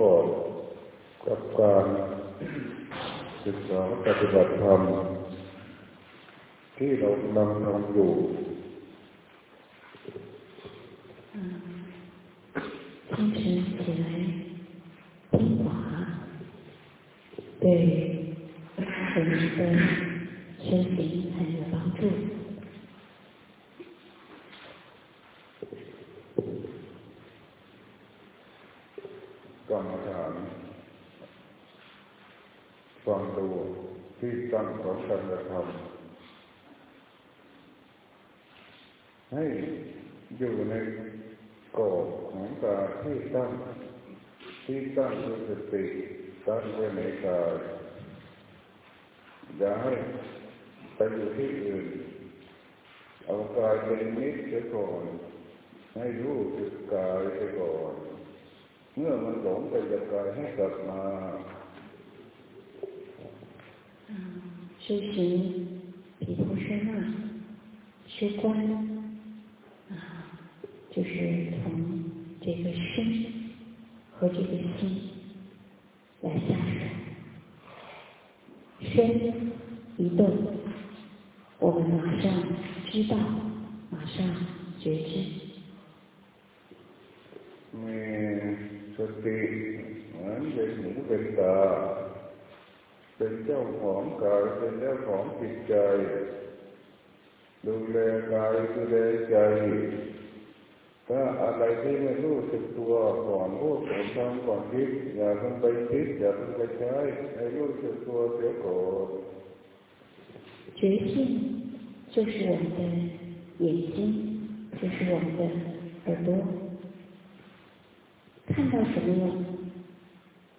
กอบกับการศึกษาปฏิบัติธรรมที่เรากำลังทำอยู่清晨起来听法，对我们的修行很有帮助。 तो सर्वधर्म है जीवने को उनका सीता सीता सुकृति सर्वनेकार जाए तभी अवकाश नित्य कौन मैं यूट कार्य कौन मैं मन 修行毗婆舍那，修观啊，就是从这个身和这个心来下手。身一动，我们马上知道，马上觉知。มีสติเหมือนเป็นหูเป็นตา เป็นเจ้าของกายเป็นเจ้าของจิตใจดูแลกายดูแลใจถ้าอะไรที่ไม่รู้สึกตัวก่อนพูดก่อนทำก่อนคิดอย่าเพิ่งไปคิดอย่าเพิ่งไปใช้ให้รู้สึกตัวเสียก่อน觉性就是我们的眼睛，就是我们的耳朵，看到什么呢？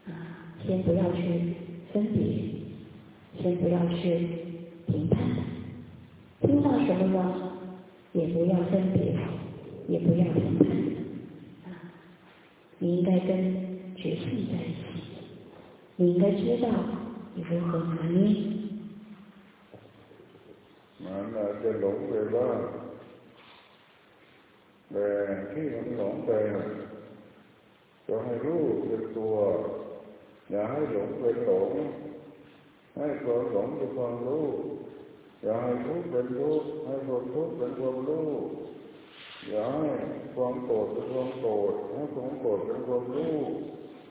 啊，先不要去 分别，先不要去评判；听到什么呢，也不要分别，也不要评判。啊，你应该跟觉性在一起，你应该知道你如何拿捏。มันอาจจะหลงไปบ้างแต่ที่มันหลงไปก็ให้รู้สึกตัว อย่าให้หลงเป็นหลงให้ความหลงเป็นความรู้อย่าให้ทุกข์เป็นทุกข์ให้ความทุกข์เป็นความรู้อย่าให้ความโกรธเป็นความโกรธให้ความโกรธเป็นความรู้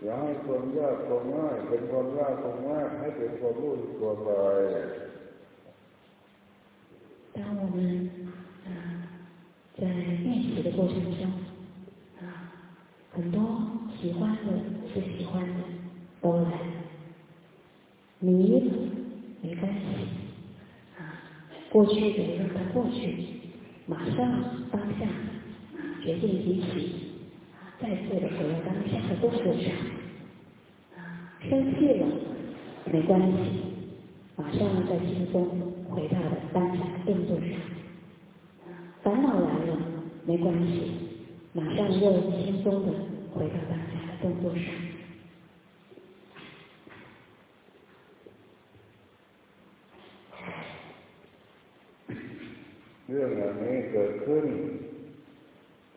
อย่าให้ความยากความง่ายเป็นความยากความง่ายให้เป็นความรู้ตัวไป当我们啊在练习的过程中啊，很多喜欢的、 过去的让它过去，马上当下决定提起，再次的回到当下的动作上，生气了没关系，马上再轻松回到了当下的动作上，烦恼来了没关系，马上又轻松的回到当下的动作上。 รื่องอันนี้เกิดขึ้น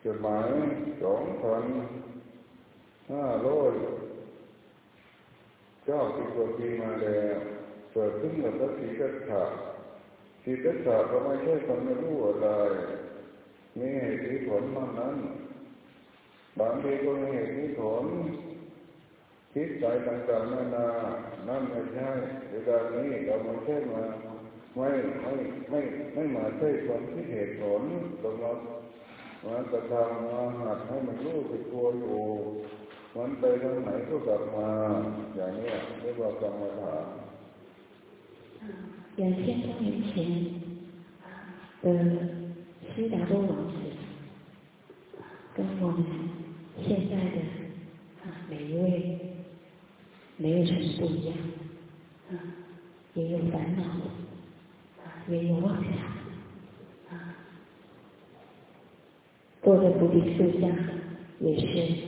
สมัยสองพันห้าร้อยเจ้าสิบกว่าปีมาแล้วเกิดขึ้นกับพระศรีกัตถะศรีกัตถะก็ไม่ใช่คนไม่รู้อะไรมีเหตุผลมานั้นบางทีก็มีเหตุผลคิดใจต่างๆนานานั่นไม่ใช่เวลานี้เราไม่ใช่มา ไม่ไม่ไม่ไม่มาใช่ความที่เหตุผลตรงนั้นมากระทำมาหัดให้มันรู้สึกตัวอยู่ม มันไปทางไหนก็กลับมาอย่างนี้เรียกว่ากรรมฐาน两千多年前的悉达多王子，跟我们现在的每一位没有什么不一样，也有烦恼， 也有妄想，坐在菩提树下也是。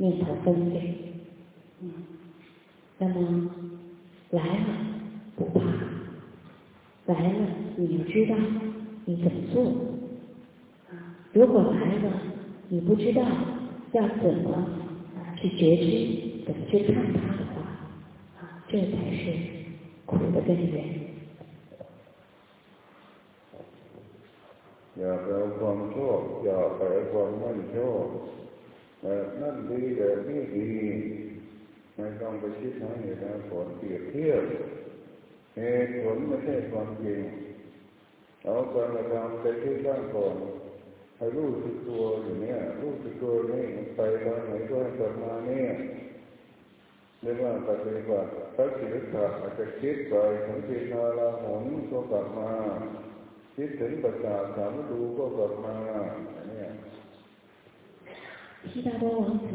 念头纷飞，嗯，那么来了不怕，来了你就知道你怎么做，如果来了你不知道要怎么去觉知，怎么去看它的话，啊，这才是苦的根源。 อย่าไปเอาความชอบอย่าไปความไม่ชอบแบบนั่นดีแบบนี้ดีไม่ต้องไปคิดให้เหตุผลเปรียบเทียบเหตุผลไม่ใช่ความจริงเอากวามกระทำไปที่ร่างก่อนให้รู้สึกตัวอย่างนี้รู้สึกตัวนี่ไปตองไหนก็กลับมาเนี่ยเรียกว่าปฏิบัติพระศิลาะอาจจะคิดไปสังเกตนาลาหงก็กลับมา คิดถึงประสาทสามดูก็กลับมาเนี่ย悉达多王子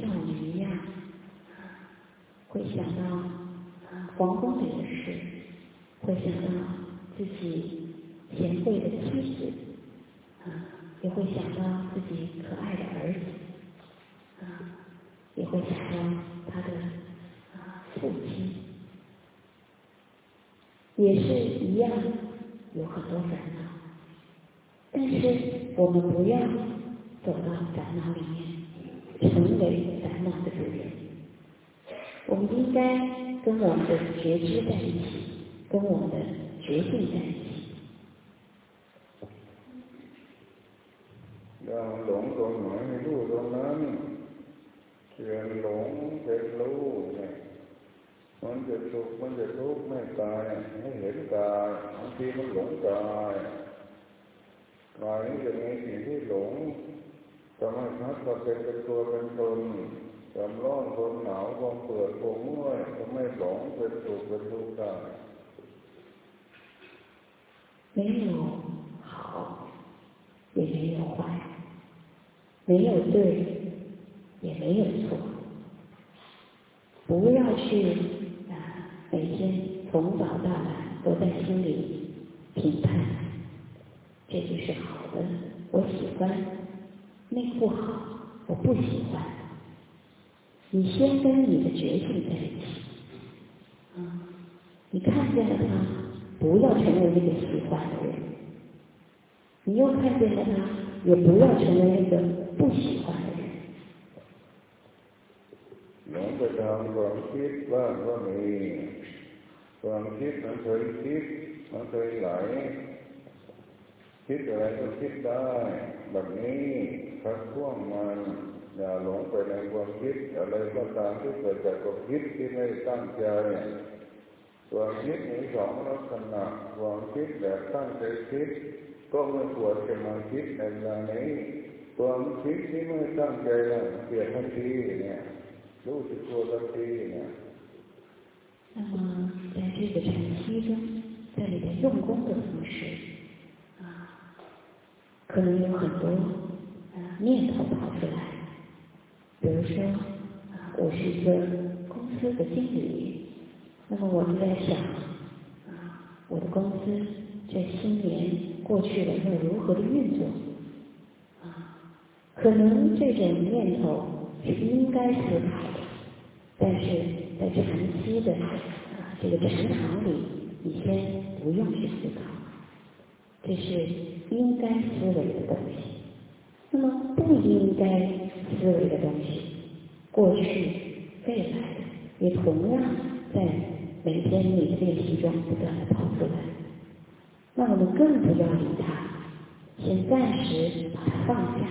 像我们一样，会想到皇宫里的事，会想到自己贤惠的妻子，啊，也会想到自己可爱的儿子，啊，也会想到他的啊父亲，也是一样 有很多烦恼，但是我们不要。走到烦恼里面，成为烦恼的主人。我们应该跟我们的觉知在一起，跟我们的觉性在一起。要หลงตรงไหนให้รู้ตรงนั้นเชื่อหลงเป็นรู้เนี่ยมัน จะสุขมันจะทุกข์ไม่ตายไม่เห็นกายบางทีมันหลงกายกายนี้จะมีสิ่งที่หลงทำให้ชัดว่าเป็นเป็นตัวเป็นตนความร้อนความหนาวความเปื่อยความเมื่อยทำให้หลงเป็นสุขเป็นทุกข์ได้没有好，也没有坏，没有对，也没有错。不要去啊， 每天从早到晚都在心里评判，这就是好的，我喜欢。那不好，我不喜欢。你先跟你的觉性在一起，啊，你看见了他，不要成为那个喜欢的人；你又看见了他，也不要成为那个不喜欢的人。 ตามความคิดบ้างว่ามี ความคิดมันเคยคิดมันเคยไหลคิดอะไรก็คิดได้แบบนี้พักพ่วงมันอย่าหลงไปในความคิด อะไรก็ตามที่เกิดจากความคิดที่ไม่ตั้งใจความคิดมีสองลักษณะความคิดแบบตั้งใจคิด ก็ไม่ควรจะมาคิดในเวลานี้ความคิดที่ไม่ตั้งใจเปลี่ยนทันทีเนี่ย 那么，在这个禅期中，在你的用功的同时，啊可能有很多念头跑出来，比如说，我是一个公司的经理，那么我就在想，啊我的公司这新年过去了要如何的运作？啊，可能这种念头是应该思考，但是在长期的这个禅堂里，你先不用去思考，这是。应该思维的东西，那么不应该思维的东西，过去、未来也同样在每天你的练习中不断的跑出来。那我们更不要理它，先暂时把它放下。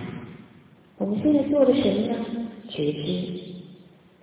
我们现在做的什么呢？觉知，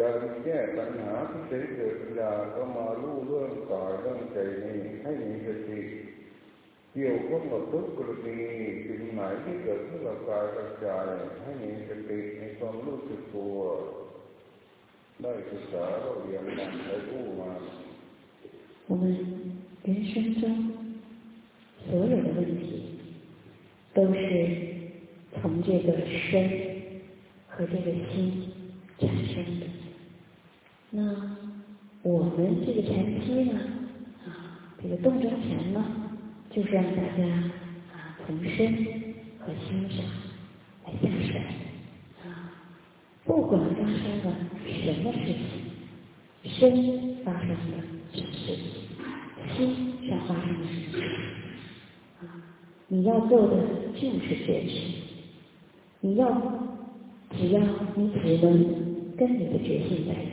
การแก้ปัญหาที่เกิดปัญญาก็มาลู่เรื่องกายเรื่องใจนี้ให้มีสติเกี่ยวข้องกับทุกกรณีสิ่งไหนที่เกิดขึ้นกับกายกับใจให้มีสติในความรู้สึกตัวได้ศึกษาเราเรียนมาได้รู้มา我们人生中所有的问题，都是从这个身和这个心产生的。 那我们这个禅期呢，啊，这个动中禅呢，就是让大家啊从身和心上来下手，啊，不管发生了什么事情，身发生了。是心上发生的事情啊！你要做的就是觉知，你要只要你只能跟你的决心在一起！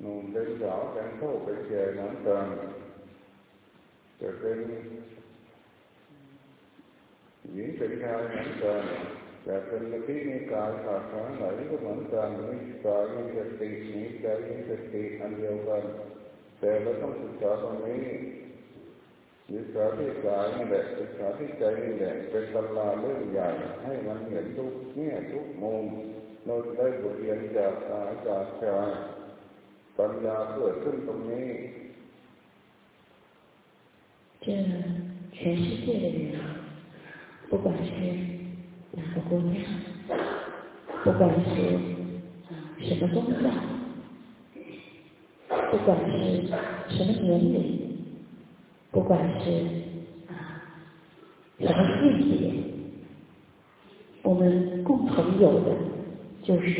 หนุ่มเป็นสาวเป็นเท่าเป็นแก่เหมือนกันจะเป็นหญิงเป็นชายเหมือนกันจะเป็นละที่มีกายขาดขาไหนก็เหมือนกันมีกายมีสติมีใจมีสติอันเดียวกัน แต่เราต้องศึกษาตรงนี้ศึกษาที่กายนี่แหละศึกษาที่ใจนี่แหละเป็นตำราเรื่องใหญ่ให้มันเห็นทุกแง่ยทุกมุมเราได้บทเรียนจากอาจากใจ ปัญญาเกิดขึ้นตรงนี้这全世界的人，不管是哪个国家，不管是什么宗教。不管是什么年龄，不管是啊什么性别，我们共同有的就是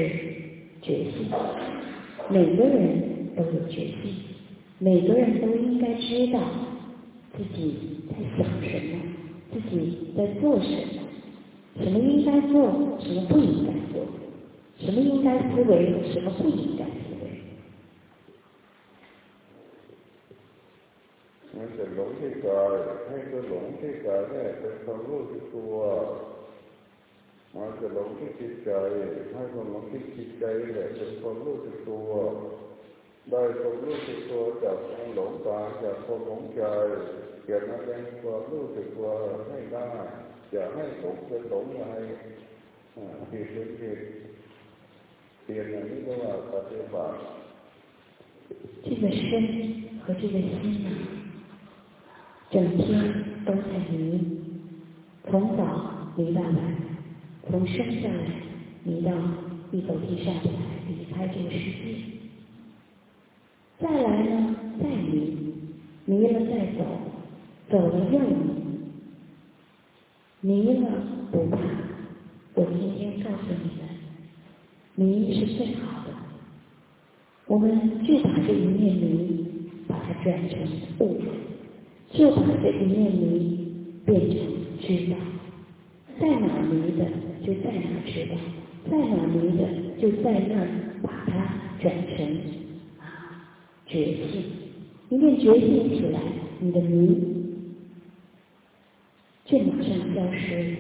决心。每个人 都有决心，每个人都应该知道自己在想什么，自己在做什么，什么应该做，什么不应该做，什么应该思维，什么不应该。มันจะหลงที่กายให้ก็หลงที่กายแน่เป็นความรู้ที่ตัวมันจะหลงที่จิตใจให้ก็หลงที่จิตใจแหละเป็นความรู้ที่ตัว ได้ความรู้ที่ตัวจากความหลงตาจากความหลงใจเกิดมาเป็นความรู้ที่ตัวให้ได้อย่าให้หลงเป็นหลงอะไรผิดเป็นผิดเปลี่ยนอย่างนี้ก็ว่าปฏิบัติ这个身和这个心呢？整天都在迷，从早迷到晚，从生下来迷到一走地上来离开这个世界， 再来呢再迷，迷了再走，走了又迷，迷了不怕，我今天告诉你们，迷是最好的，我们就把这一面迷，把它转成悟。就把这一面迷变成知道，在哪迷的就在哪知道，在哪迷的就在那把它转成啊觉性。一念觉性起来，你的迷就马上消失。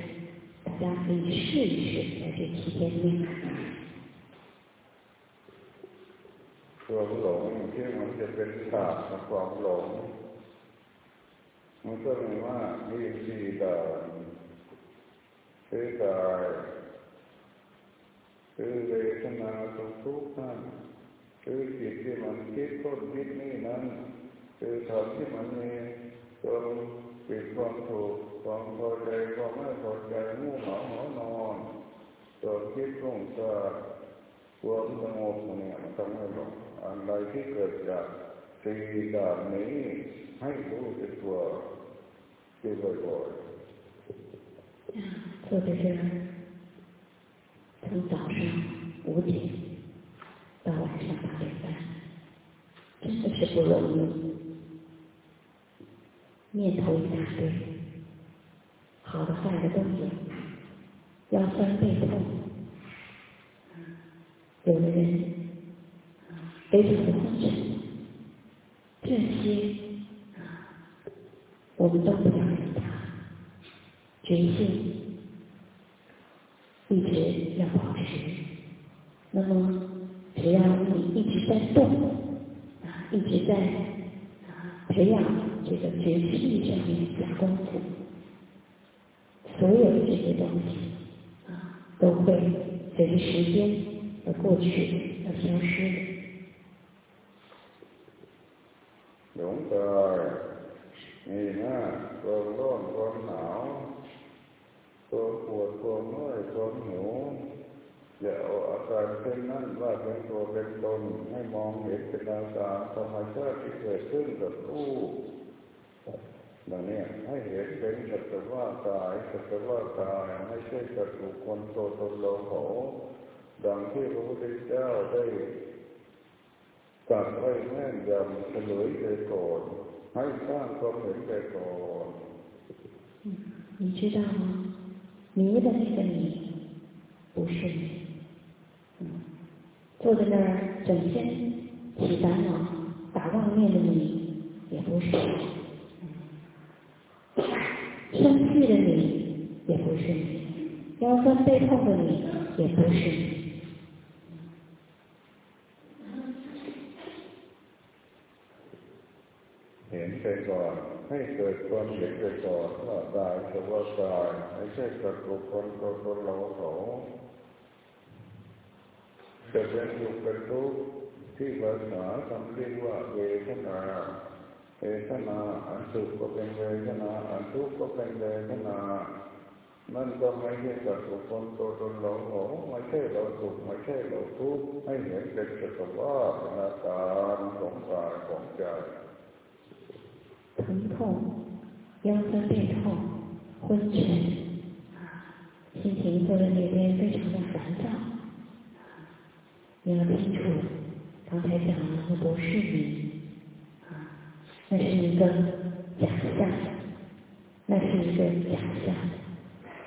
大家可以试一试，在这七天内。ความหลงที่มันจะเป็นศาสตร์ความหลงมันก็มีว่ามีสี่ด่านคือกายคือเวทนาสุขทุกข์นั่นคือจิตที่มันคิดต้นคิดนี่นั้น คือธรรมที่มันมีความปิดความถูกความพอใจความไม่พอใจงูเหงาหอนอนตัวคิดรุ่งสาความสงบเนี่ยมันทำให้หลงอะไรที่เกิดจากสี่ด่านนี้ ให้รู้สึกตัวอยู่บ่อยๆ坐在这儿，从早上五点到晚上八点半，真的是不容易， 念头一大堆，好的坏的都有，腰酸背痛，有的人非常的昏沉，这些。我们都不了解他，决心一直要保持。那么，只要你一直在动，一直在培养这个觉知力上面下功夫，所有的这些东西啊，都会随着时间而过去，而消失。永在。มีหน้าความร้อนความหนาวความปวดความเมื่อยความหิวอย่าเอาอาการเช่นนั้นว่าเป็นตัวเป็นตนให้มองเห็นเป็นอาการธรรมชาติที่เกิดขึ้นกับรูป ดังนี้ให้เห็นเป็นสัตว์ว่ากายสัตว์ว่ากายไม่ใช่สัตว์บุคคลตัวตนเราเขาดังที่พระพุทธเจ้าได้ตรัสไว้แม่นยำเฉลยเลยก่อน还上过门的多。你知道吗？迷的那个你，不是你。嗯，坐在那儿整天起烦恼、打妄念的你，也不是。 腰酸背痛的你，也不是你。ไปก่อนให้เกิดความเห็นไปก่อนว่ากายจะว่ากายไม่ใช่สัตว์บุคคลตัวตนเราเขาจะเป็นอยู่เป็นทุกข์ที่ภาษาคำเรียกว่าเวทนาเวทนาอันสุขก็เป็นเวทนาอันทุกข์ก็เป็นเวทนา นั่นก็ไม่ใช่สัตว์บุคคลตัวตนเราเขาไม่ใช่เราสุขไม่ใช่เราทุกข์ให้เห็นเป็นสภาวะอาการของกายของใจ疼痛、腰酸背痛、昏沉，啊，心情坐在那边非常的烦躁，你要清楚，刚才讲了，那不是你，啊，那是一个假象，那是一个假象。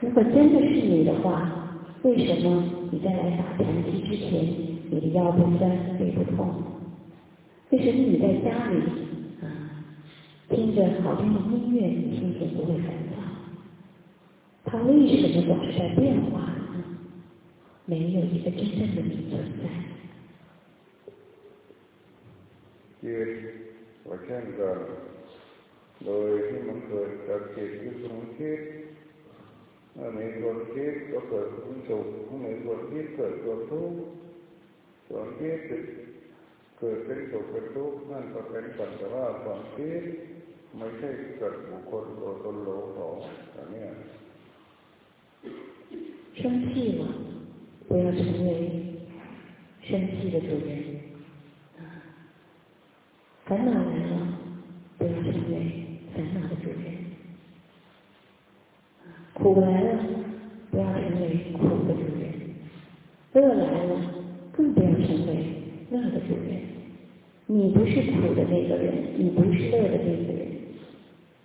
如果真的是你的话，为什么你在来打禅期之前，你的腰不酸背不痛？为什么你在家里？听着好听的音乐，心情不会烦躁。它为什么总是在变化呢？没有一个真正的你存在。ยืนว่าเช่นกันโดยที่มันเกิดจากจิตที่ทรงคิด เมื่อมีความคิดก็เกิดความสุขเมื่อมีความคิดเกิดความทุกข์ความคิดเกิดเป็นสุขเป็นทุกข์นั่นก็เป็นสัจธรรมความคิดไม่ใช่เกิดบุคคลตัวตนโลกของอันนี้生气了，不要成为生气的主人；烦恼来了，不要成为烦恼的主人； 苦来了，不要成为苦的主人；乐来了，更不要成为乐的主人。你不是苦的那个人，你不是乐的那个人。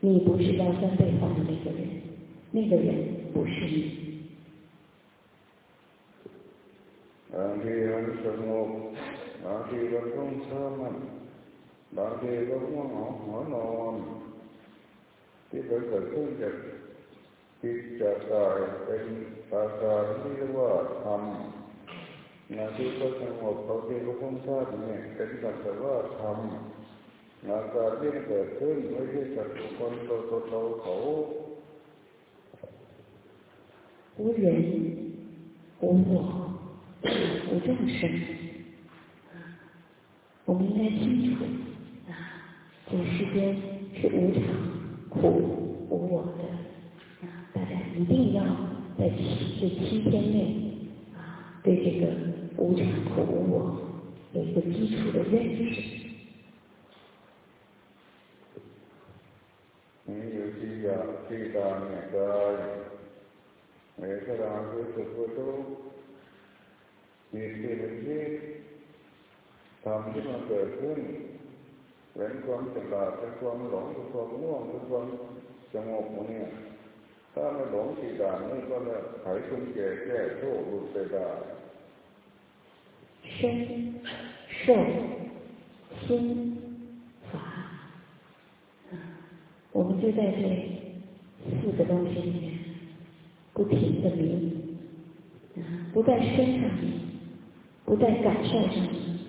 你不是腰酸背痛的那个人，那个人不是你。บางทีมันสงบบางทีก็ต้องเช้ามันบางทีก็ง่วงหัวนอนที่เกิดขึ้นจาก จิตจากกายเป็นอาการที่เรียกว่าธรรมนาที่ก็สงบบางทีก็ต้องเช้าเนี่ยเป็นสัจว่าธรรมอาการที่เกิดขึ้นไม่ใช่สัตว์คนตัวตนเราเขา无人无我无众生我们应该清楚啊这个世间是无常苦无我的啊 大家一定要在七这七天内啊对这个无常苦无我有一个基础的认识 ทียาทีดาเนี่ยกายเมตตาคือสุขทุกข์มีที่เป็นที่ทำที่มันเกิดขึ้นเป็นความฉลาดเป็นความหลงเป็นความง่วงเป็นค วามสงบเนี่ยถ้าไม่หลงสีด่านนี่ก็เลยไขคุณแก่แก้โชคหลุดไปได้身受心法我们就在这四个东西里面不停的迷，不在身上迷，不在感受上迷，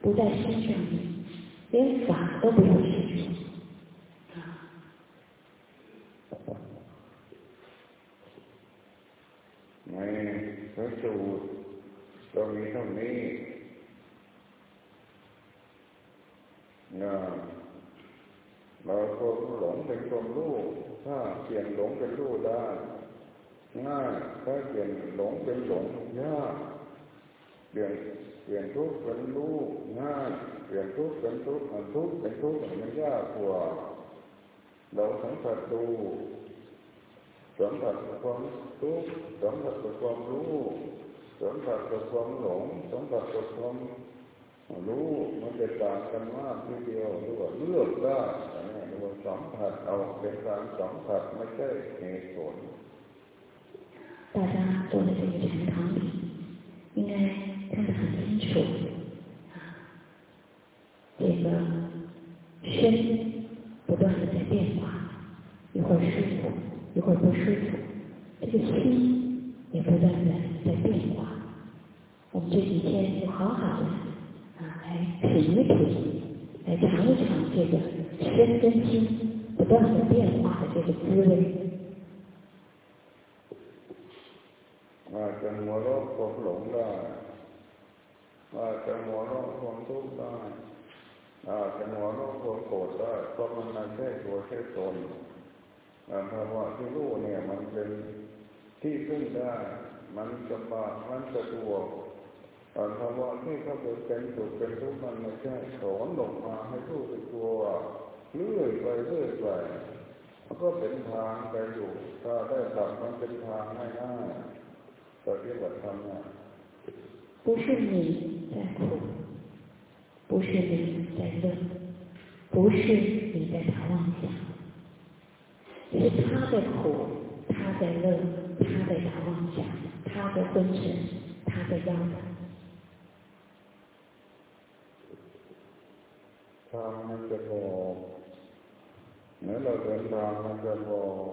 不在心上迷，连法都不用去做。 ระสูตรก็มีเท่านี้นะเราก็หลงเป็นคนรู้ถ้าเปลี่ยนหลงเป็นรู้ได้ง่ายถ้าเปลี่ยนหลงเป็นหลงยากเปลี่ยนเปลี่ยนทุกข์เป็นรู้ง่ายเปลี่ยนทุกข์เป็นทุกข์มันทุกข์เป็นทุกข์มันยากกว่าเราสังผัสดู สัมผัสความทุกข์สัมผัสความรู้สัมผัสความหลงสัมผัสความรู้มันจะต่างกันมากทีเดียวหรือว่าเลือกได้หรือว่าสัมผัสเอาเป็นการสัมผัสไม่ใช่เหตุผล大家坐在这个禅堂里，应该看得很清楚啊，这个身 这个身跟心不断的变化的这个滋味。อาจจะหัวเราะความหลงได้อาจจะหัวเราะความทุกข์ได้อาจจะหัวเราะความโกรธได้เพราะมันไม่ใช่ตัวใช่ตนภาวะที่รู้เนี่ยมันเป็นที่พึ่งได้ มันสบายมันสะดวก ภาวะที่เขาเป็นสุขเป็นทุกข์มันไม่ใช่สอนลงมาให้รู้สึกตัวเรื่อยไปเรื่อยไปมันก็เป็นทางไปอยู่ถ้าได้ทำมันเป็นทางง่ายๆปฏิบัติธรรมเนี่ย不是你在苦，不是你在乐，不是你在打妄想，是他在苦，他在乐，他在打妄想，他在昏沉，他在摇摆。 ทางมันจะบอกเมื่อเราเดินทางมันจะบอก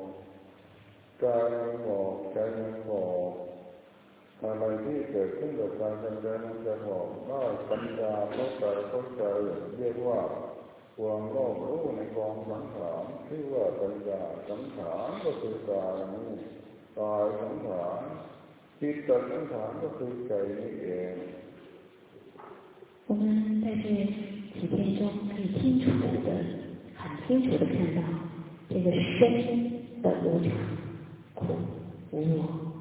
กายมันบอกใจมันบอกอะไรที่เกิดขึ้นกับการทำงานมันจะบอกว่าปัญญาเข้าใจเข้าใจเรียกว่าความรอบรู้ในกองสังขารที่ว่าปัญญาสังขารก็คือกายนี้กายสังขารจิตสังขารก็คือใจนี่เอง我们在这几天中可以清楚的、很清楚的看到这个身的无常、苦、无我，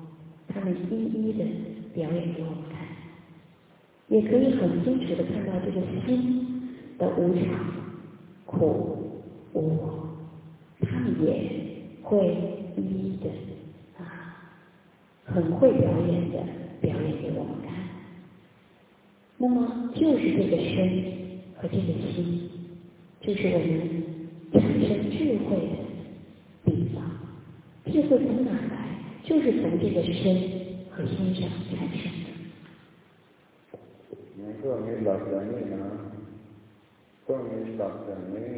他们一一的表演给我们看；也可以很清楚的看到这个心的无常、苦、无我，他们也会一一的啊，很会表演的表演给我们看。那么就是这个身。和这个心，就是我们产生智慧的地方。智慧从哪来？就是从这个身和心上产生的。มันก็มีหลักอย่างนี้นะต้องมีหลักอย่างนี้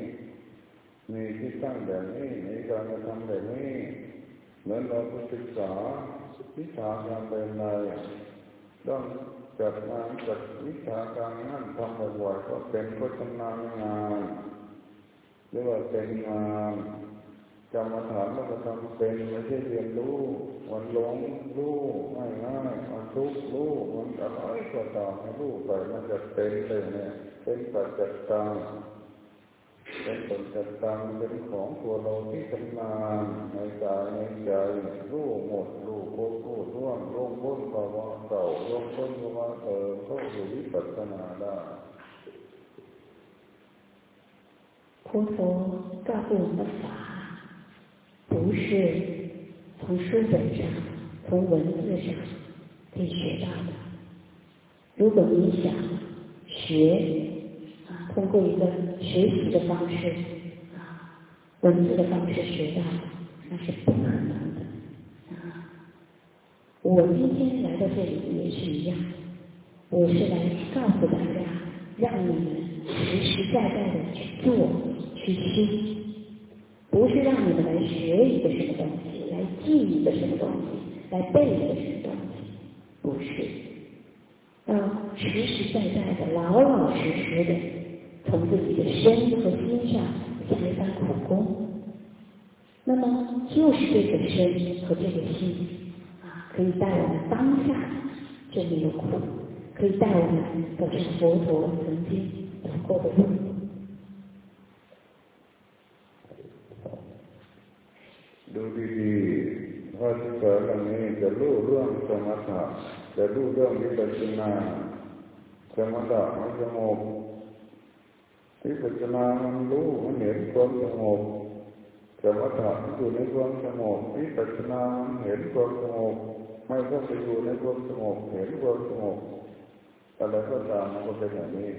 มีที่ตั้งแบบนี้มีการกระทำแบบนี้เหมือนเราศึกษาวิชาการเป็นไรต้อง จัดงานจัดวิชาการงานทำบ่อยๆก็เป็นก็ชำนาญงานหรือว่าเป็นงานกรรมฐานแล้วก็ทำเป็นไม่ใช่เรียนรู้มันหลงรู้ง่ายง่ายมันทุกข์รู้มันอะไรก็ตามให้รู้ไปมันจะเป็นเลยเนี่ยเป็นปัจจัยการ เป็นปัจจัตตังเป็นของตัวเราที่ทำงานในกายในใจรู้หมดรู้โคตรรู้ร่วงร่วงพ้นภาวะเก่าร่วงพ้นภาวะเติมเข้าสู่วิปัสสนาได้佛陀告诉我们的法 不是从书本上、从文字上可以学到的。如果你想学啊， 通过一个学习的方式啊，文字的方式学到，那是不可能的啊。我今天来到这里也是一样，我是来告诉大家，让你们实实在在的去做、去听。不是让你们来学一个什么东西，来记一个什么东西，来背一个什么东西，不是，要实实在在的、老老实实的从自己的身和心上下一番苦功。那么就是这个身和这个心啊，可以带我们当下这里的苦，可以带我们走上佛陀曾经走过的路。ดูดีๆว่าที่สอนเรื่องนี้จะรู้เรื่องสมถะจะรู้เรื่องวิปัสสนาสมถะมันสงบ วิปัสสนามันรู้มันเห็นความสงบสมถะมันอยู่ในความสงบวิปัสสนามันเห็นความสงบไม่ต้องไปอยู่ในความสงบเห็นความสงบอะไรก็ตามมันก็เป็นอย่างนี้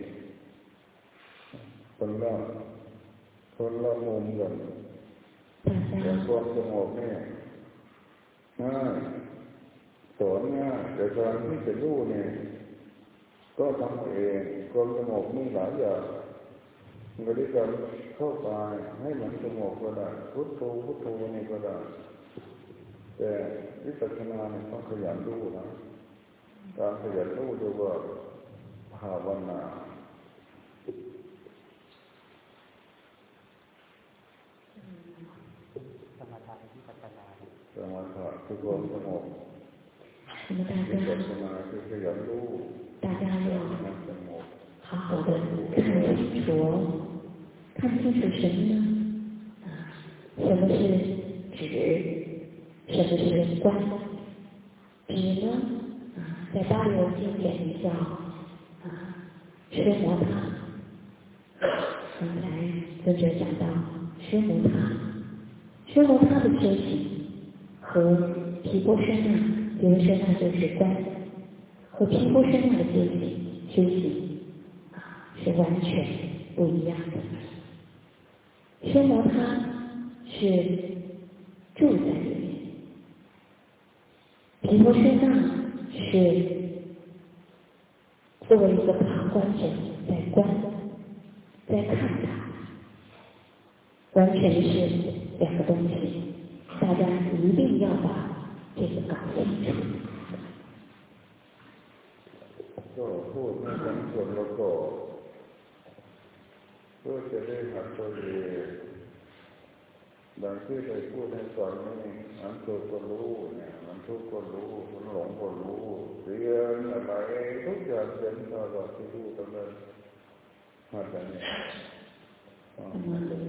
คนละคนละมุมกันแต่ความสงบเนี่ยง่ายสอนง่ายแต่การที่จะรู้เนี่ยก็ทำเองความสงบมีหลายอย่าง บริกรรมเข้าไปให้มันสงบก็ได้พุทโธพุทโธนี่ก็ได้แต่วิปัสสนาเนี่ยต้องขยันรู้นะการขยันรู้ดูว่าภาวนาสมถะที่ปัสนาสมถะคือความสงบวิจสมถาคือขยันรู้ตาดาสงบ 好好的看清楚，看清楚什么呢？啊，什么是指？什么是观？止呢？啊，在《大游经》典里叫啊，奢摩他。刚才尊者讲到奢摩他，奢摩他的修行。和皮波舍那，皮波舍那就是观，和皮波舍那的修行修行是完全不一样的。修罗他是住在里面，贫婆修那是作为一个旁观者在观，在看他，完全是两个东西。大家一定要把这个搞明白。ก็เพื่อจะได้หัดตัวเองดังที่เคยพูดให้ฟังนี่มันเกิดก็รู้เนี่ยมันทุกข์ก็รู้มันหลงก็รู้เรียนอะไรทุกอย่างเป็นตลอดที่รู้ตั้งแต่หัดอย่างนี้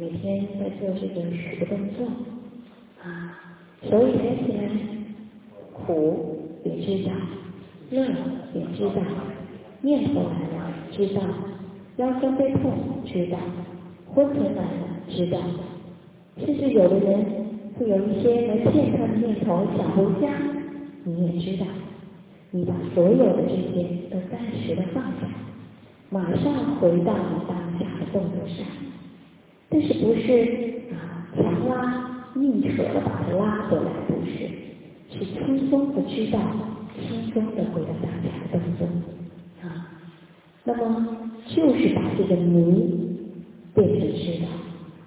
每天在做这个十个动作。啊，手起来，苦也知道，乐也知道，念头来了知道， 腰酸背痛知道，昏沉来了知道，甚至有的人会有一些没健康的念头想回家，你也知道，你把所有的这些都暂时的放下，马上回到你当下的动作上，但是不是啊强拉。硬扯的把他拉回来，不是，是轻松的知道，轻松的回到大家当中啊。那么就是把这个迷变成知道，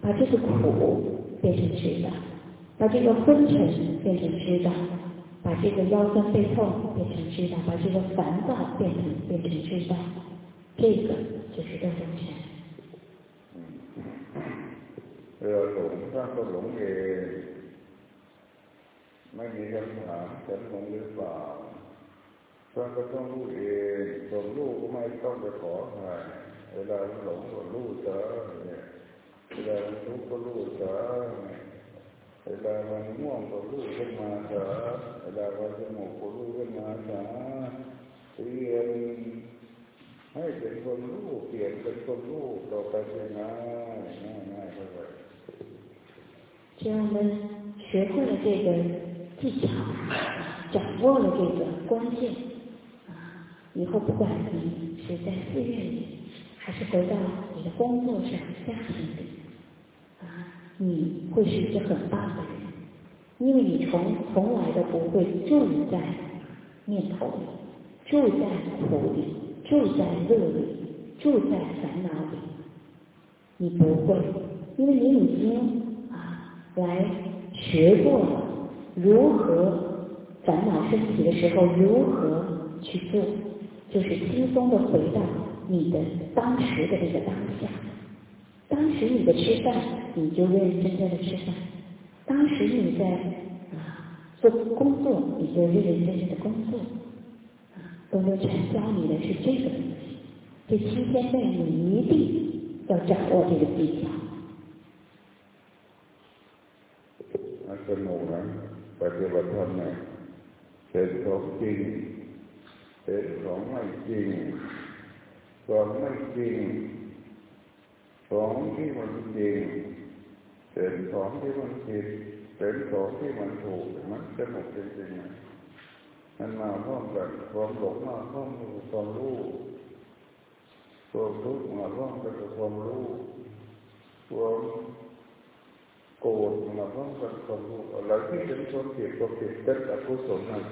把这个苦变成知道，把这个昏沉变成知道，把这个腰酸背痛变成知道，把这个烦躁变成变成知道，这个就是断中禅。เรือหลงถ้าก็หลงเองไม่มีคำถามฉันหลงหรือเปล่า ท่านก็ต้องรู้เองส่วนรู้ก็ไม่ต้องไปขอใครเวลาหลงก็รู้เถอะเวลาทุกข์ก็รู้เถอะเวลามันง่วงก็รู้ขึ้นมาเถอะเวลามันสงบก็รู้ขึ้นมาเถอะเรียนให้เป็นคนรู้เปลี่ยนเป็นคนรู้ต่อไปเป็นง่ายง่ายง่ายเท่าไหร่只要我们 学会了这个技巧，掌握了这个关键，啊， 以后不管你是在寺院里，还是回到你的工作上、家庭里，啊，你会是一个很棒的人，因为你从从来都不会住在念头里，住在苦里，住在乐里，住在烦恼里，你不会，因为你已经啊来。学过了如何烦恼升起的时候如何去做，就是轻松的回到你的当时的这个当下。当时你在吃饭你就认认真真的吃饭当时你在啊做工作你就认认真真的工作啊都流程教你的是这个东西。这七天内你一定要掌握这个技巧。 เป็นของไม่จริงของไม่จริงของที่มันจริงเป็นของที่มันผิดเป็นของที่มันถูกมันสนุกจริงๆมันมาพร้อมกันความหลงมาพร้อมกับความรู้ตัวทุกข์มาพร้อมกับความรู้ความโกรธมาพ้องกันความรู้เรที่เป็นความผิดความผิดเป็นอกุศลนั่น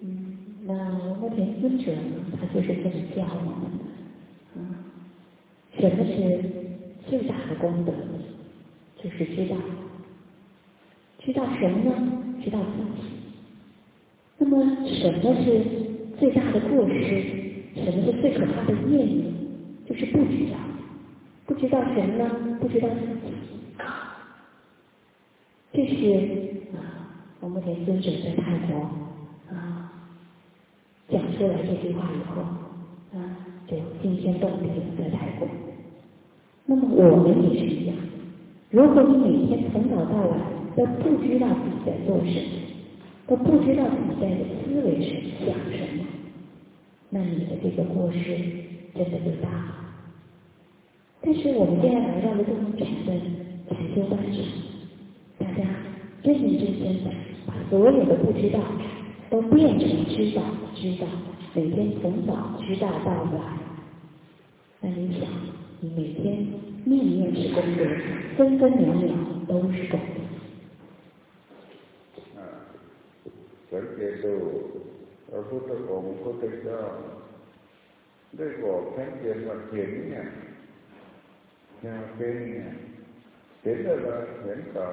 嗯，那目前尊者他就是这么教我们的，啊，什么是最大的功德？就是知道，知道什么呢？知道自己。那么什么是最大的过失？什么是最可怕的业呢？就是不知道，不知道什么呢？不知道自己。这是啊，我们连尊者在泰国啊讲出来这句话以后啊，就惊天动地在泰国。那么我们也是一样，如果你每天从早到晚。都不知道自己在做什么，都不知道自己在的思维是想什么，那你的这个过失真的就大了。但是我们现在来到了这种禅的禅修班上，大家认认真真的把所有的不知道都变成知道，知道，每天从早知道到晚。那你想，你每天念念是功德，分分秒秒都是功德。 สังเกตดูพระพุทธองค์พระพุทธเจ้าได้บอกชัดเจนว่าเห็นเนี่ยอยาเป็นเนี่ยเห็นอะไรเห็นตา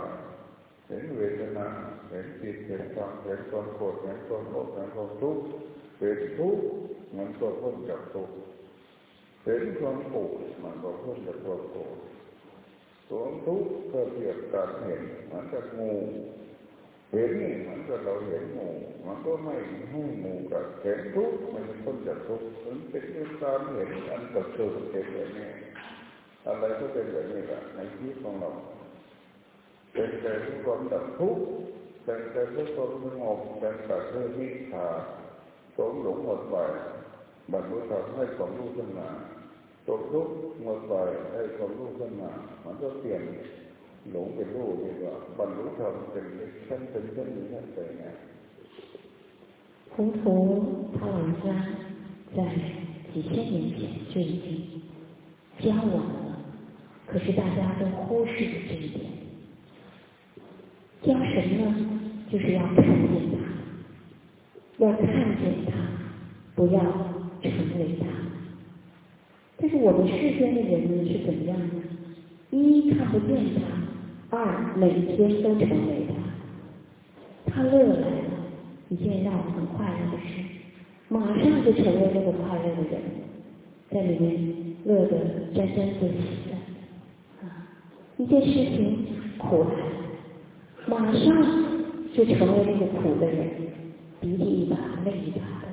เห็นเวทนาเห็นจิตเห็นความเห็นความโกรธเห็นความโกรธเห็นความทุกข์เป็นทุกข์มันก็พ้นจากทุกข์เห็นความโกรธมันก็พ้นจากความโกรธความทุกข์ก็เกี่ยวกับเห็นมันจะงู เห็นนี่มันก็เราเห็นหมูมันก็ไม่ให้หมูกับเห็นทุกมันเป็นคนจะทุกมันเป็นการเห็นอันกับตัวเป็นแบบนี้อะไรก็เป็นแบบนี้แหละในชีวิตของเราเป็นแต่ทุกคนดับทุกข์เป็นแต่ทุกคนสงบเป็นแต่เพื่อนิพาสมหลงหมดไปบรรลุธรรมให้ความรู้ขึ้นมาตกทุกข์หมดไปให้ความรู้ขึ้นมามันก็เปลี่ยน หลงเป็นรูปดีกว่าบรรลุธรรมเป็นชั้นเป็นชั้นนี้ชั้นไปไง糊涂他老人家在几千年前就已经教我们了，可是大家都忽视了这一点。教什么呢？就是要看见他，要看见他，不要成为他。但是我们世间的人呢是怎么样呢？一看不见他。 二每天都成为他，他乐来了，一件让我很快乐的事，马上就成为那个快乐的人，在里面乐得沾沾自喜的。啊，一件事情苦来了，马上就成为那个苦的人，鼻涕一把泪一把的。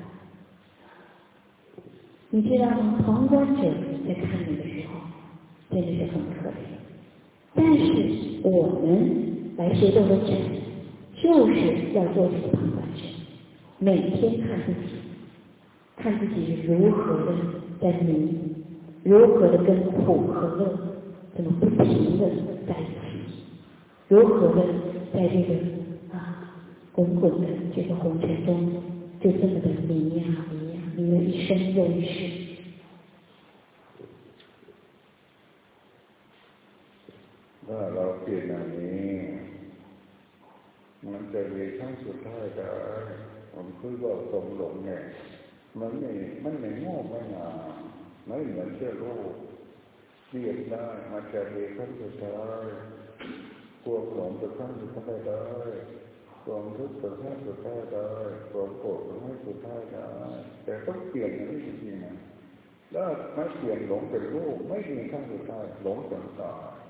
你知道吗？旁观者在看你的时候，真的是很可怜。但是我们来学这个禅，就是要做这个旁观者。每天看自己，看自己如何的在迷，如何的跟苦和乐怎么不停的在一起，如何的在这个啊滚滚的这个红尘中就这么的迷呀迷呀，迷了一生又一世。 ถ้าเราเปลี่ยนอย่างนี้ มันจะมีครั้งสุดท้ายได้ผมคุยว่าสมหลงเนี่ยมันไม่มันไม่โง่ไม่หนาไม่เหมือนเชื่อโลกเรียกได้มันจะมีครั้งสุดท้ายความหลงจะครั้งสุดท้ายได้ความทุกข์จะครั้สุดท้ายได้ความโกรธจะครั้สุดท้ายได้แต่ต้องเปลี่ยนอย่างนี้จริงๆนะถ้าไม่เปลี่ยนหลงเป็นโลกไม่มีครั้งสุดท้ายหลงจนตาย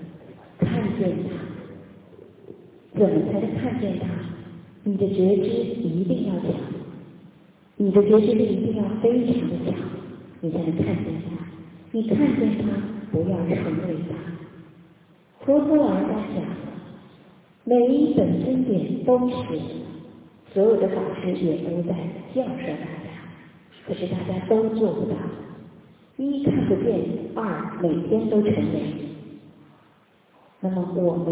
看见它，怎么才能看见它？你的觉知一定要强，你的觉知力一定要非常的强，你才能看见它。你看见它，不要成为它。佛陀老人家讲，每一本经典都写，所有的法师也都在教授大家，可是大家都做不到。一看不见，二每天都成为。那么我们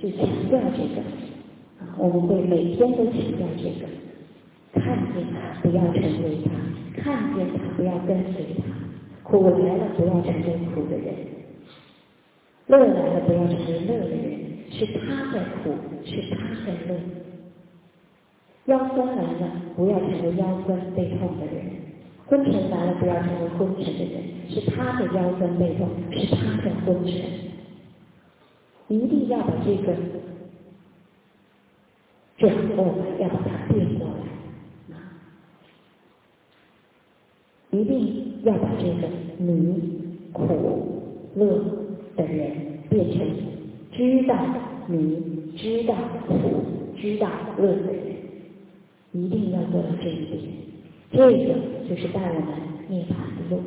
就强调这个，我们会每天都强调这个，看见他不要成为他，看见他不要跟随他，苦来了不要成为苦的人，乐来了不要成为乐的人，是他在苦，是他在乐。腰酸来了不要成为腰酸背痛的人。昏沉来了，不要成为昏沉的人，是他的腰酸背痛，是他的昏沉。一定要把这个转过来，要把它变过来啊，一定要把这个迷、苦、乐的人变成知道迷、知道苦、知道乐的人，一定要做到这一点。这个就是带我们涅槃的路。